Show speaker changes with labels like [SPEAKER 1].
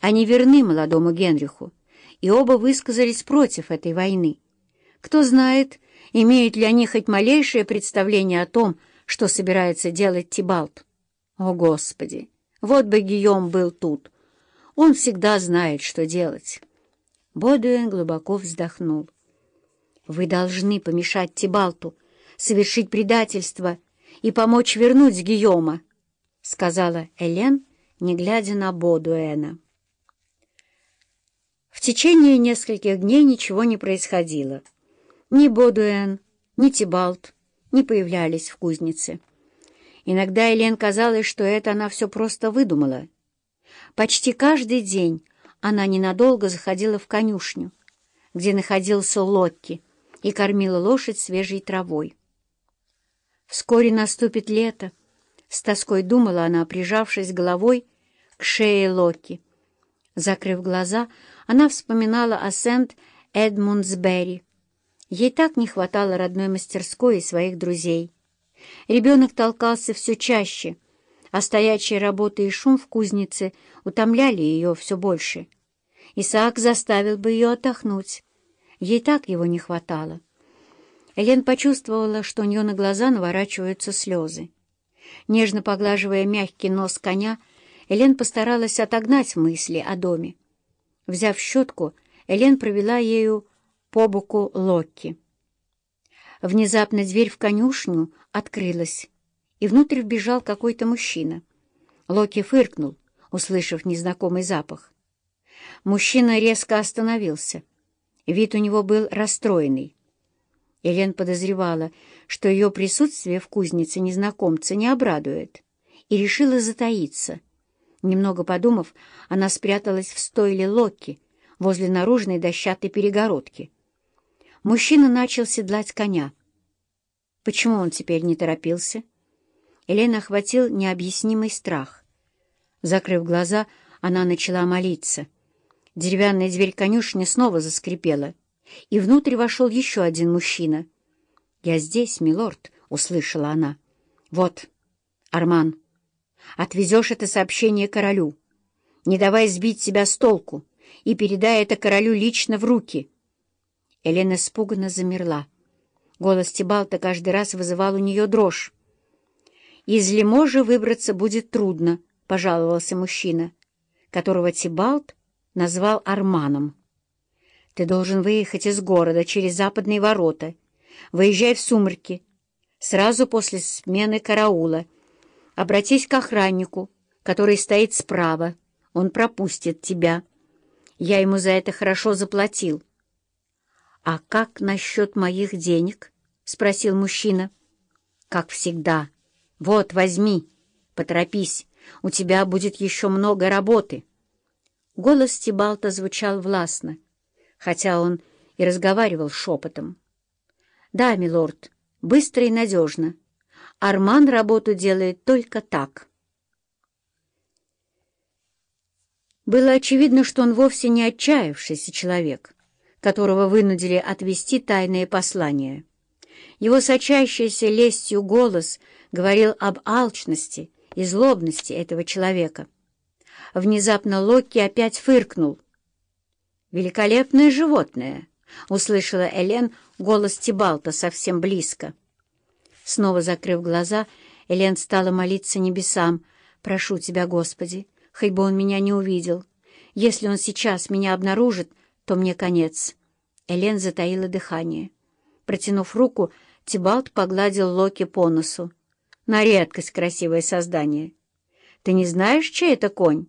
[SPEAKER 1] Они верны молодому Генриху, и оба высказались против этой войны. Кто знает, имеют ли они хоть малейшее представление о том, что собирается делать Тибалт. О, Господи! Вот бы Гийом был тут! Он всегда знает, что делать. Бодуэн глубоко вздохнул. «Вы должны помешать Тибалту, совершить предательство и помочь вернуть Гийома», — сказала Элен, не глядя на Бодуэна. В течение нескольких дней ничего не происходило. Ни Бодуэн, ни Тибалт не появлялись в кузнице. Иногда Элен казалось, что это она все просто выдумала. Почти каждый день она ненадолго заходила в конюшню, где находился Локки, и кормила лошадь свежей травой. Вскоре наступит лето, с тоской думала она, прижавшись головой к шее Локки. Закрыв глаза, она вспоминала о Сент-Эдмундсбери. Ей так не хватало родной мастерской и своих друзей. Ребенок толкался все чаще, а стоячая работа и шум в кузнице утомляли ее все больше. Исаак заставил бы ее отдохнуть. Ей так его не хватало. Элен почувствовала, что у нее на глаза наворачиваются слезы. Нежно поглаживая мягкий нос коня, Элен постаралась отогнать мысли о доме. Взяв щетку, Элен провела ею по боку Локки. Внезапно дверь в конюшню открылась, и внутрь вбежал какой-то мужчина. Локи фыркнул, услышав незнакомый запах. Мужчина резко остановился. Вид у него был расстроенный. Элен подозревала, что ее присутствие в кузнице незнакомца не обрадует, и решила затаиться — Немного подумав, она спряталась в стойле Локки возле наружной дощатой перегородки. Мужчина начал седлать коня. Почему он теперь не торопился? Елена охватил необъяснимый страх. Закрыв глаза, она начала молиться. Деревянная дверь конюшни снова заскрипела, и внутрь вошел еще один мужчина. «Я здесь, милорд», — услышала она. «Вот, Арман». Отвезешь это сообщение королю. Не давай сбить себя с толку и передай это королю лично в руки. Елена испуганно замерла. Голос Тибалта каждый раз вызывал у нее дрожь. «Из Лиможа выбраться будет трудно», — пожаловался мужчина, которого Тибалт назвал Арманом. «Ты должен выехать из города через западные ворота. Выезжай в сумерки, сразу после смены караула» Обратись к охраннику, который стоит справа. Он пропустит тебя. Я ему за это хорошо заплатил. — А как насчет моих денег? — спросил мужчина. — Как всегда. Вот, возьми. Поторопись. У тебя будет еще много работы. Голос Тибалта звучал властно, хотя он и разговаривал шепотом. — Да, милорд, быстро и надежно. Арман работу делает только так. Было очевидно, что он вовсе не отчаявшийся человек, которого вынудили отвести тайное послание. Его сочащийся лестью голос говорил об алчности и злобности этого человека. Внезапно Локи опять фыркнул. «Великолепное животное!» — услышала Элен голос Тибалта совсем близко. Снова закрыв глаза, Элен стала молиться небесам. «Прошу тебя, Господи, хоть бы он меня не увидел. Если он сейчас меня обнаружит, то мне конец». Элен затаила дыхание. Протянув руку, Тибалт погладил Локи по носу. «На редкость красивое создание. Ты не знаешь, чей это конь?»